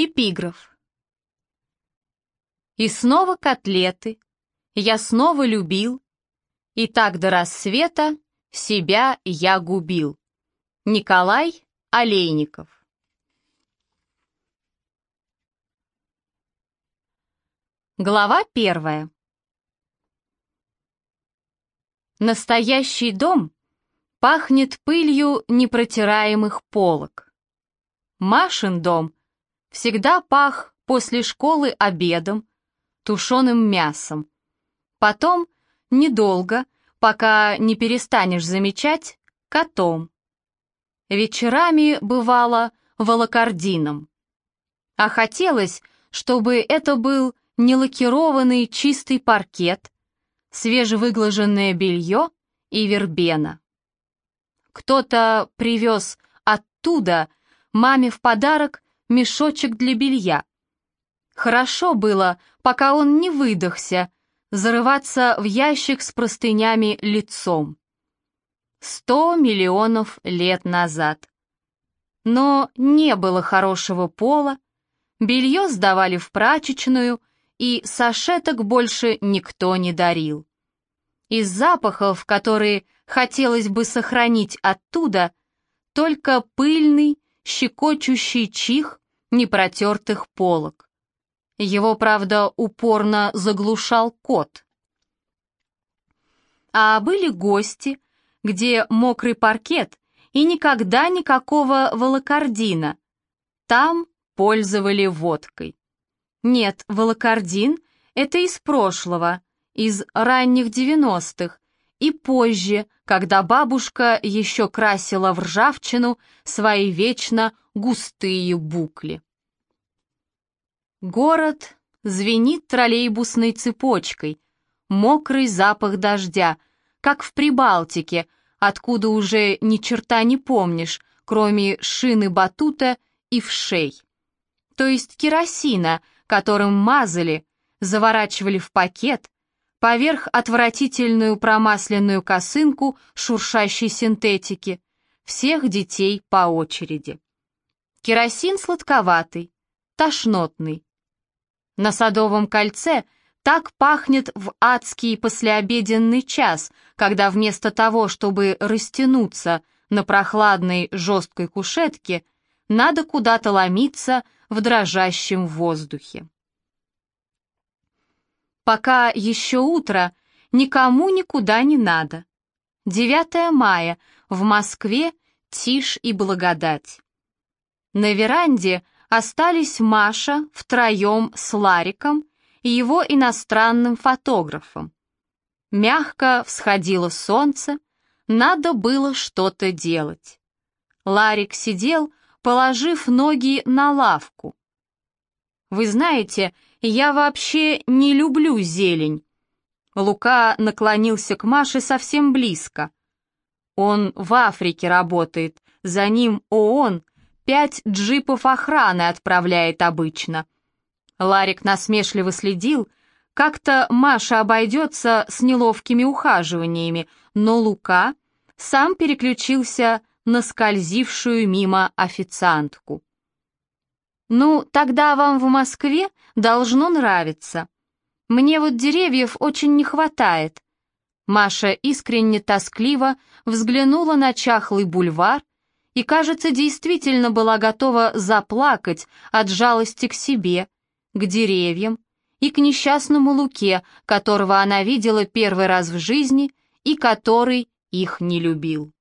Эпиграф. И снова котлеты, я снова любил, и так до рассвета себя я губил. Николай Олейников. Глава первая. Настоящий дом пахнет пылью непротираемых полок. Машин дом всегда пах после школы обедом, тушеным мясом. Потом, недолго, пока не перестанешь замечать, котом. Вечерами бывало волокордином. А хотелось, чтобы это был не лакированный чистый паркет, свежевыглаженное белье и вербена. Кто-то привез оттуда маме в подарок мешочек для белья. Хорошо было, пока он не выдохся, зарываться в ящик с простынями лицом. Сто миллионов лет назад. Но не было хорошего пола, белье сдавали в прачечную, и сашеток больше никто не дарил. Из запахов, которые хотелось бы сохранить оттуда, только пыльный, щекочущий чих непротертых полок. Его, правда, упорно заглушал кот. А были гости, где мокрый паркет и никогда никакого волокордина. Там пользовали водкой. Нет, волокордин — это из прошлого, из ранних девяностых, и позже, когда бабушка еще красила в ржавчину свои вечно густые букли. Город звенит троллейбусной цепочкой, мокрый запах дождя, как в Прибалтике, откуда уже ни черта не помнишь, кроме шины батута и вшей. То есть керосина, которым мазали, заворачивали в пакет, поверх отвратительную промасленную косынку шуршащей синтетики, всех детей по очереди. Керосин сладковатый, тошнотный. На Садовом кольце так пахнет в адский послеобеденный час, когда вместо того, чтобы растянуться на прохладной жесткой кушетке, надо куда-то ломиться в дрожащем воздухе. Пока еще утро, никому никуда не надо. 9 мая, в Москве тишь и благодать. На веранде остались Маша втроем с Лариком и его иностранным фотографом. Мягко всходило солнце, надо было что-то делать. Ларик сидел, положив ноги на лавку. Вы знаете, я вообще не люблю зелень. Лука наклонился к Маше совсем близко. Он в Африке работает, за ним ООН пять джипов охраны отправляет обычно. Ларик насмешливо следил, как-то Маша обойдется с неловкими ухаживаниями, но Лука сам переключился на скользившую мимо официантку. «Ну, тогда вам в Москве должно нравиться. Мне вот деревьев очень не хватает». Маша искренне тоскливо взглянула на чахлый бульвар и, кажется, действительно была готова заплакать от жалости к себе, к деревьям и к несчастному Луке, которого она видела первый раз в жизни и который их не любил.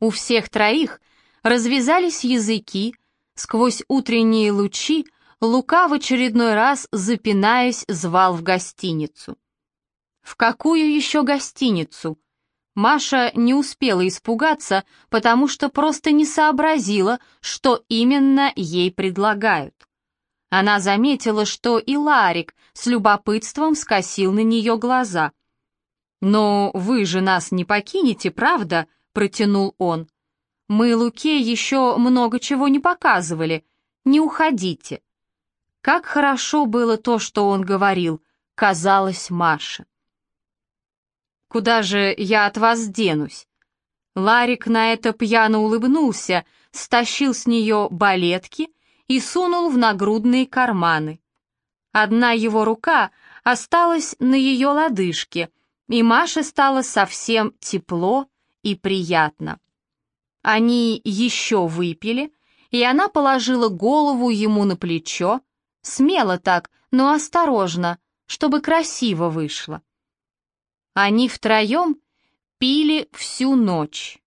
У всех троих развязались языки, сквозь утренние лучи Лука в очередной раз, запинаясь, звал в гостиницу. В какую еще гостиницу? Маша не успела испугаться, потому что просто не сообразила, что именно ей предлагают. Она заметила, что и Ларик с любопытством скосил на нее глаза. «Но вы же нас не покинете, правда?» — протянул он. Мы Луке еще много чего не показывали. Не уходите. Как хорошо было то, что он говорил, казалось Маше. Куда же я от вас денусь? Ларик на это пьяно улыбнулся, стащил с нее балетки и сунул в нагрудные карманы. Одна его рука осталась на ее лодыжке, и Маше стало совсем тепло и приятно. Они еще выпили, и она положила голову ему на плечо, смело так, но осторожно, чтобы красиво вышло. Они втроем пили всю ночь.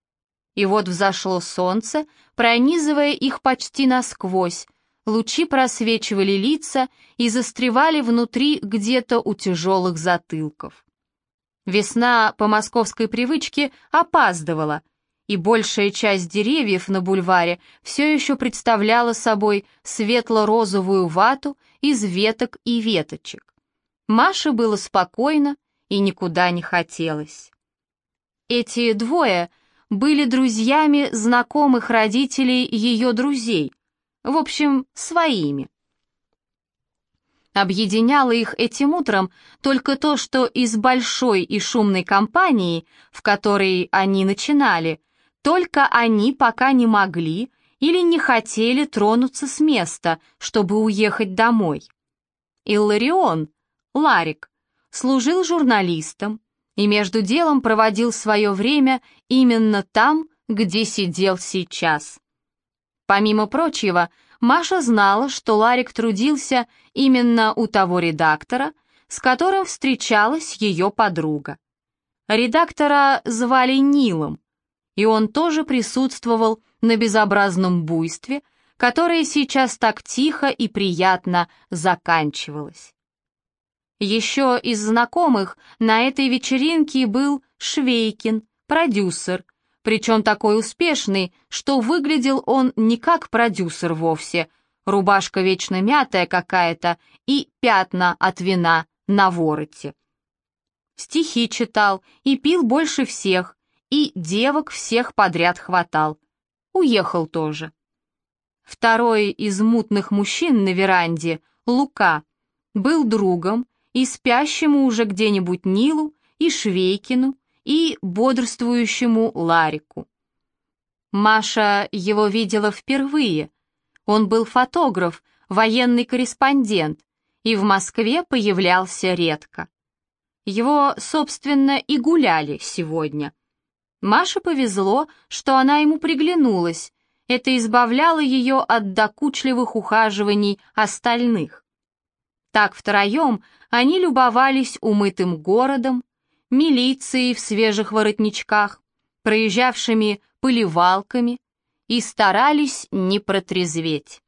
И вот взошло солнце, пронизывая их почти насквозь, лучи просвечивали лица и застревали внутри где-то у тяжелых затылков. Весна по московской привычке опаздывала, и большая часть деревьев на бульваре все еще представляла собой светло-розовую вату из веток и веточек. Маше было спокойно и никуда не хотелось. Эти двое были друзьями знакомых родителей ее друзей, в общем, своими. Объединяло их этим утром только то, что из большой и шумной компании, в которой они начинали, только они пока не могли или не хотели тронуться с места, чтобы уехать домой. Илларион, Ларик, служил журналистом, и между делом проводил свое время именно там, где сидел сейчас. Помимо прочего, Маша знала, что Ларик трудился именно у того редактора, с которым встречалась ее подруга. Редактора звали Нилом, и он тоже присутствовал на безобразном буйстве, которое сейчас так тихо и приятно заканчивалось. Еще из знакомых на этой вечеринке был Швейкин, продюсер, причем такой успешный, что выглядел он не как продюсер вовсе, рубашка вечно мятая какая-то и пятна от вина на вороте. Стихи читал и пил больше всех, и девок всех подряд хватал. Уехал тоже. Второй из мутных мужчин на веранде, Лука, был другом, и спящему уже где-нибудь Нилу, и Швейкину, и бодрствующему Ларику. Маша его видела впервые. Он был фотограф, военный корреспондент, и в Москве появлялся редко. Его, собственно, и гуляли сегодня. Маше повезло, что она ему приглянулась, это избавляло ее от докучливых ухаживаний остальных. Так втроем они любовались умытым городом, милицией в свежих воротничках, проезжавшими поливалками и старались не протрезветь.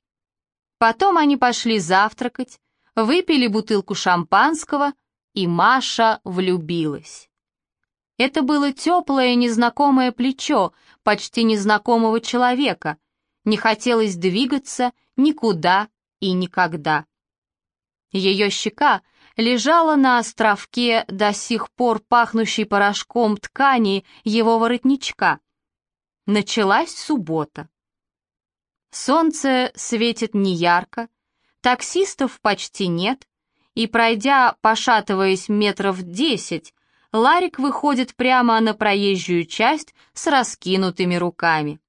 Потом они пошли завтракать, выпили бутылку шампанского, и Маша влюбилась. Это было теплое незнакомое плечо почти незнакомого человека, не хотелось двигаться никуда и никогда. Ее щека лежала на островке до сих пор пахнущей порошком ткани его воротничка. Началась суббота. Солнце светит неярко, таксистов почти нет, и, пройдя, пошатываясь метров десять, Ларик выходит прямо на проезжую часть с раскинутыми руками.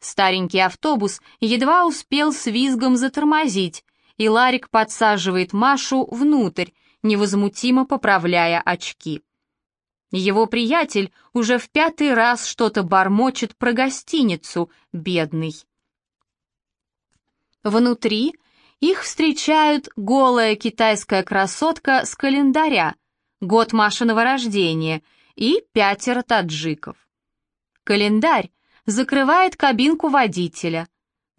Старенький автобус едва успел с визгом затормозить, и Ларик подсаживает Машу внутрь, невозмутимо поправляя очки. Его приятель уже в пятый раз что-то бормочет про гостиницу, бедный. Внутри их встречают голая китайская красотка с календаря, год Машиного рождения, и пятеро таджиков. Календарь закрывает кабинку водителя,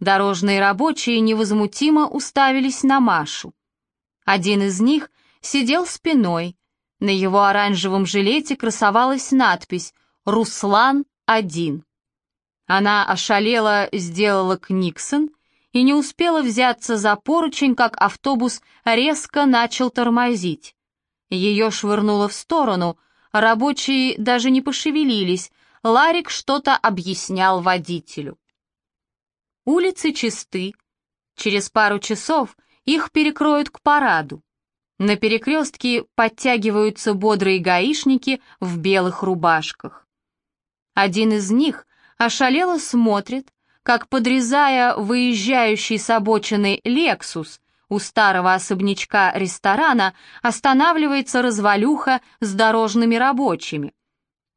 Дорожные рабочие невозмутимо уставились на Машу. Один из них сидел спиной. На его оранжевом жилете красовалась надпись «Руслан-1». Она ошалела, сделала книксон и не успела взяться за поручень, как автобус резко начал тормозить. Ее швырнуло в сторону, рабочие даже не пошевелились, Ларик что-то объяснял водителю. Улицы чисты. Через пару часов их перекроют к параду. На перекрестке подтягиваются бодрые гаишники в белых рубашках. Один из них ошалело смотрит, как, подрезая выезжающий с обочины «Лексус», у старого особнячка ресторана останавливается развалюха с дорожными рабочими.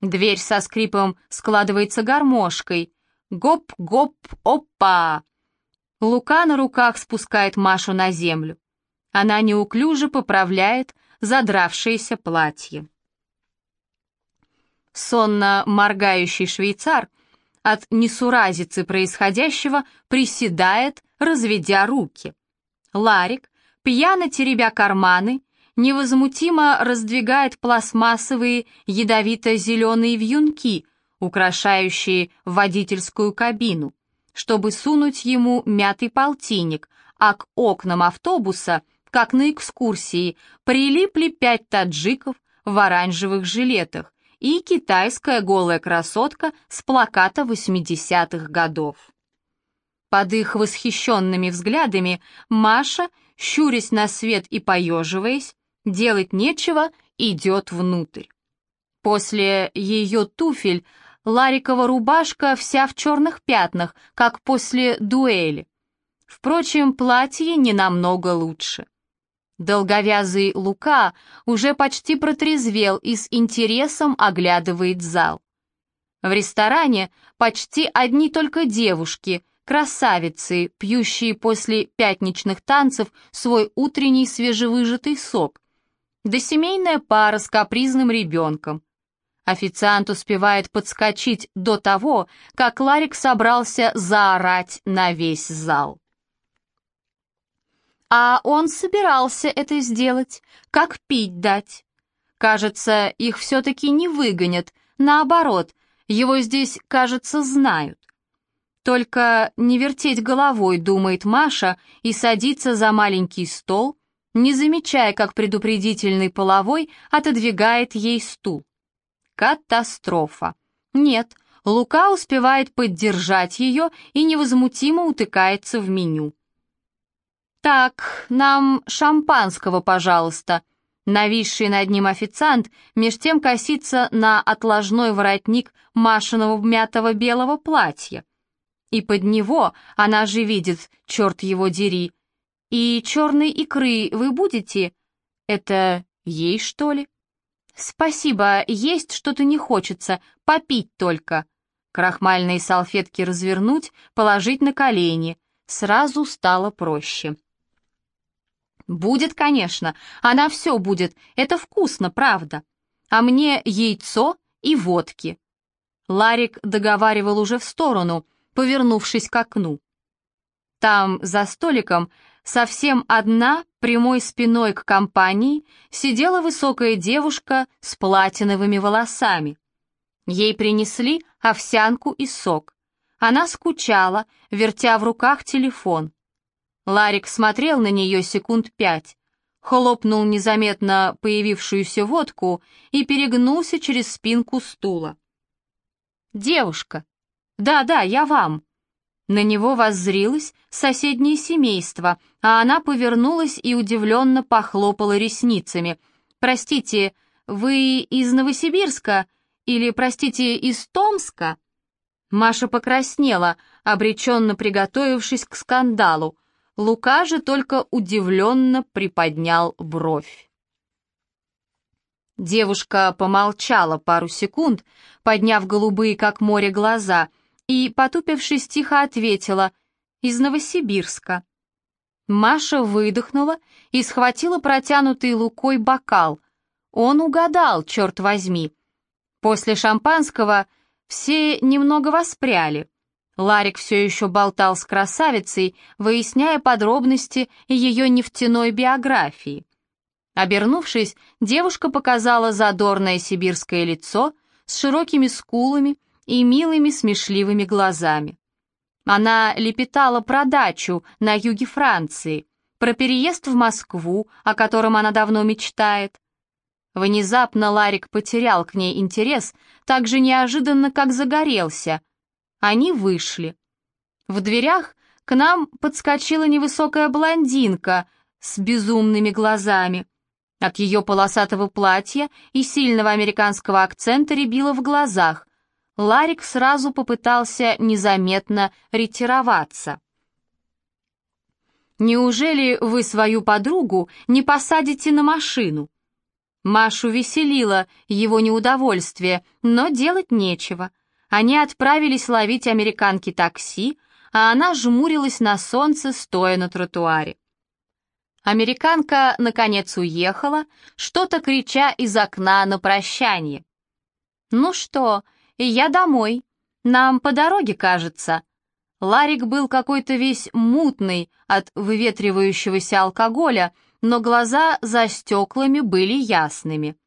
Дверь со скрипом складывается гармошкой. Гоп-гоп-опа! Лука на руках спускает Машу на землю. Она неуклюже поправляет задравшееся платье. Сонно моргающий швейцар от несуразицы происходящего приседает, разведя руки. Ларик, пьяно теребя карманы, невозмутимо раздвигает пластмассовые ядовито-зеленые вьюнки, украшающие водительскую кабину, чтобы сунуть ему мятый полтинник, а к окнам автобуса, как на экскурсии, прилипли пять таджиков в оранжевых жилетах и китайская голая красотка с плаката 80-х годов. Под их восхищенными взглядами Маша, щурясь на свет и поеживаясь, делать нечего, идет внутрь. После ее туфель Ларикова рубашка вся в черных пятнах, как после дуэли. Впрочем, платье не намного лучше. Долговязый Лука уже почти протрезвел и с интересом оглядывает зал. В ресторане почти одни только девушки, красавицы, пьющие после пятничных танцев свой утренний свежевыжатый сок, да семейная пара с капризным ребенком. Официант успевает подскочить до того, как Ларик собрался заорать на весь зал. А он собирался это сделать, как пить дать. Кажется, их все-таки не выгонят, наоборот, его здесь, кажется, знают. Только не вертеть головой, думает Маша, и садится за маленький стол, не замечая, как предупредительный половой отодвигает ей стул. Катастрофа. Нет, Лука успевает поддержать ее и невозмутимо утыкается в меню. «Так, нам шампанского, пожалуйста», Нависший над ним официант меж тем косится на отложной воротник Машиного мятого белого платья. И под него она же видит, черт его дери. И черной икры вы будете? Это ей, что ли? Спасибо, есть что-то не хочется, попить только. Крахмальные салфетки развернуть, положить на колени. Сразу стало проще. Будет, конечно, она все будет, это вкусно, правда. А мне яйцо и водки. Ларик договаривал уже в сторону — повернувшись к окну. Там, за столиком, совсем одна, прямой спиной к компании, сидела высокая девушка с платиновыми волосами. Ей принесли овсянку и сок. Она скучала, вертя в руках телефон. Ларик смотрел на нее секунд пять, хлопнул незаметно появившуюся водку и перегнулся через спинку стула. «Девушка, «Да-да, я вам». На него воззрилось соседнее семейство, а она повернулась и удивленно похлопала ресницами. «Простите, вы из Новосибирска? Или, простите, из Томска?» Маша покраснела, обреченно приготовившись к скандалу. Лука же только удивленно приподнял бровь. Девушка помолчала пару секунд, подняв голубые, как море, глаза — и, потупившись, тихо ответила «Из Новосибирска». Маша выдохнула и схватила протянутый Лукой бокал. Он угадал, черт возьми. После шампанского все немного воспряли. Ларик все еще болтал с красавицей, выясняя подробности ее нефтяной биографии. Обернувшись, девушка показала задорное сибирское лицо с широкими скулами, и милыми смешливыми глазами. Она лепетала про дачу на юге Франции, про переезд в Москву, о котором она давно мечтает. Внезапно Ларик потерял к ней интерес так же неожиданно, как загорелся. Они вышли. В дверях к нам подскочила невысокая блондинка с безумными глазами. От ее полосатого платья и сильного американского акцента рябило в глазах, Ларик сразу попытался незаметно ретироваться. «Неужели вы свою подругу не посадите на машину?» Машу веселило его неудовольствие, но делать нечего. Они отправились ловить американки такси, а она жмурилась на солнце, стоя на тротуаре. Американка, наконец, уехала, что-то крича из окна на прощание. «Ну что, я домой. Нам по дороге, кажется». Ларик был какой-то весь мутный от выветривающегося алкоголя, но глаза за стеклами были ясными.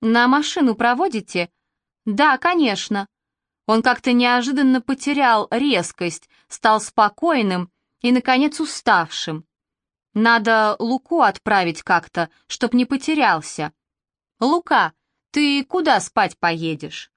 «На машину проводите?» «Да, конечно». Он как-то неожиданно потерял резкость, стал спокойным и, наконец, уставшим. Надо Луку отправить как-то, чтоб не потерялся. Лука, ты куда спать поедешь?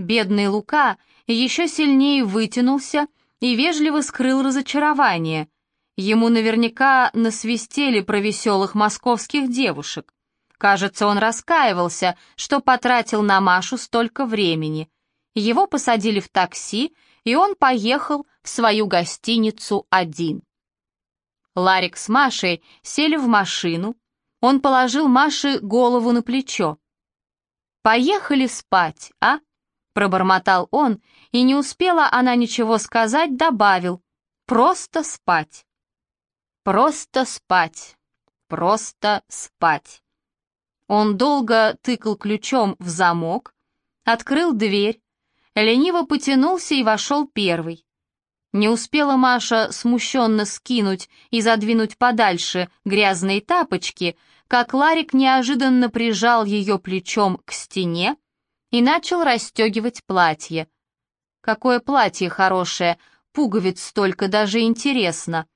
Бедный Лука еще сильнее вытянулся и вежливо скрыл разочарование. Ему наверняка насвистели про веселых московских девушек. Кажется, он раскаивался, что потратил на Машу столько времени. Его посадили в такси, и он поехал в свою гостиницу один. Ларик с Машей сели в машину. Он положил Маше голову на плечо. «Поехали спать, а?» — пробормотал он, и не успела она ничего сказать, добавил. «Просто спать». «Просто спать. Просто спать». Он долго тыкал ключом в замок, открыл дверь, лениво потянулся и вошел первый. Не успела Маша смущенно скинуть и задвинуть подальше грязные тапочки, как Ларик неожиданно прижал ее плечом к стене и начал расстегивать платье. Какое платье хорошее, пуговиц столько, даже интересно.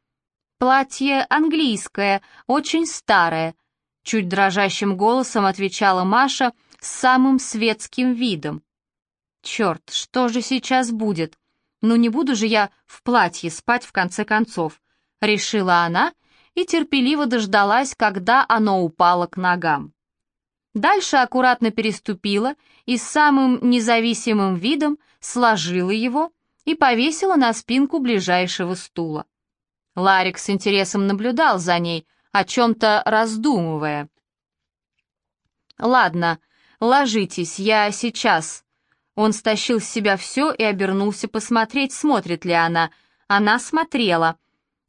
Платье английское, очень старое, чуть дрожащим голосом отвечала Маша с самым светским видом. Черт, что же сейчас будет? «Ну не буду же я в платье спать в конце концов», — решила она и терпеливо дождалась, когда оно упало к ногам. Дальше аккуратно переступила и с самым независимым видом сложила его и повесила на спинку ближайшего стула. Ларик с интересом наблюдал за ней, о чем-то раздумывая. «Ладно, ложитесь, я сейчас», он стащил с себя все и обернулся посмотреть, смотрит ли она. Она смотрела.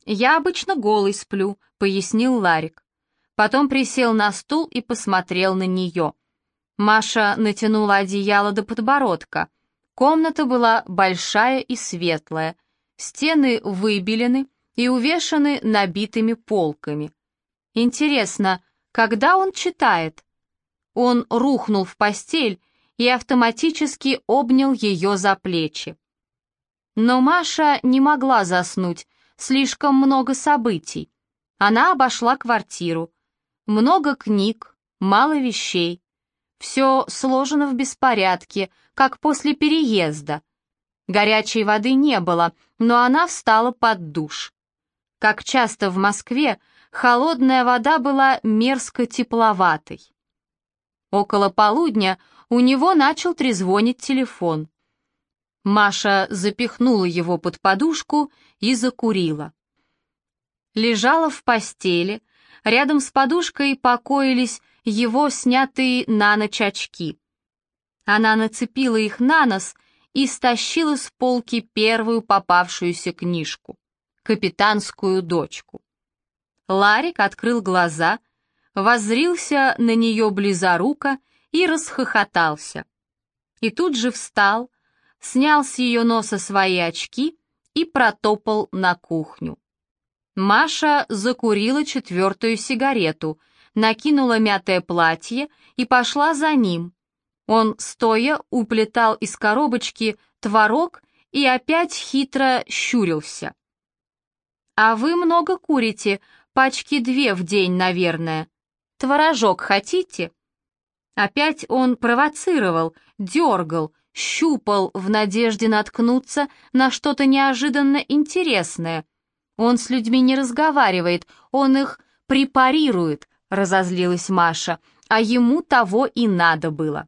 «Я обычно голый сплю», — пояснил Ларик. Потом присел на стул и посмотрел на нее. Маша натянула одеяло до подбородка. Комната была большая и светлая. Стены выбелены и увешаны набитыми полками. Интересно, когда он читает? Он рухнул в постель и автоматически обнял ее за плечи. Но Маша не могла заснуть, слишком много событий. Она обошла квартиру. Много книг, мало вещей. Все сложено в беспорядке, как после переезда. Горячей воды не было, но она встала под душ. Как часто в Москве, холодная вода была мерзко тепловатой. Около полудня у него начал трезвонить телефон. Маша запихнула его под подушку и закурила. Лежала в постели, рядом с подушкой покоились его снятые на ночь очки. Она нацепила их на нос и стащила с полки первую попавшуюся книжку «Капитанскую дочку». Ларик открыл глаза, воззрился на нее близоруко и расхохотался. И тут же встал, снял с ее носа свои очки и протопал на кухню. Маша закурила четвертую сигарету, накинула мятое платье и пошла за ним. Он, стоя, уплетал из коробочки творог и опять хитро щурился. «А вы много курите, пачки две в день, наверное. Творожок хотите?» Опять он провоцировал, дергал, щупал в надежде наткнуться на что-то неожиданно интересное. Он с людьми не разговаривает, он их препарирует, разозлилась Маша, а ему того и надо было.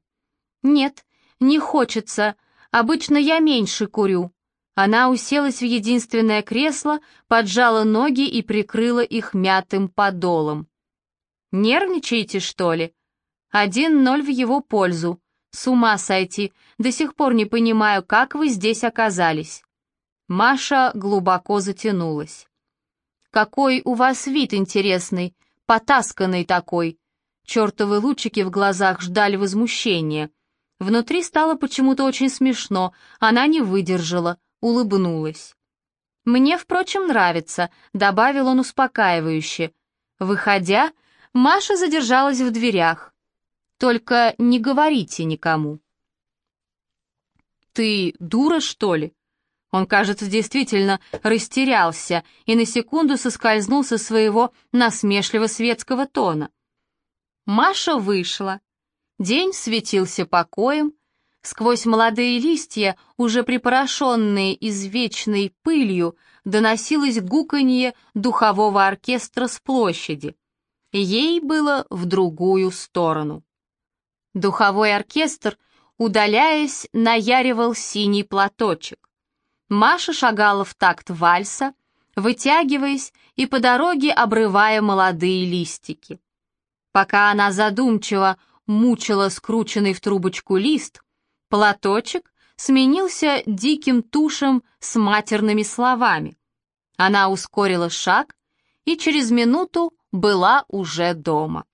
Нет, не хочется, Обычно я меньше курю». Она уселась в единственное кресло, поджала ноги и прикрыла их мятым подолом. «Нервничаете, что ли?» «Один ноль в его пользу. С ума сойти. До сих пор не понимаю, как вы здесь оказались». Маша глубоко затянулась. «Какой у вас вид интересный, потасканный такой!» Чертовы лучики в глазах ждали возмущения. Внутри стало почему-то очень смешно, она не выдержала, улыбнулась. «Мне, впрочем, нравится», — добавил он успокаивающе. Выходя, Маша задержалась в дверях. «Только не говорите никому». «Ты дура, что ли?» Он, кажется, действительно растерялся и на секунду соскользнул со своего насмешливо-светского тона. Маша вышла. День светился покоем, сквозь молодые листья, уже припорошенные извечной пылью, доносилось гуканье духового оркестра с площади. Ей было в другую сторону. Духовой оркестр, удаляясь, наяривал синий платочек. Маша шагала в такт вальса, вытягиваясь и по дороге обрывая молодые листики. Пока она задумчиво мучила скрученный в трубочку лист, платочек сменился диким тушем с матерными словами. Она ускорила шаг и через минуту была уже дома.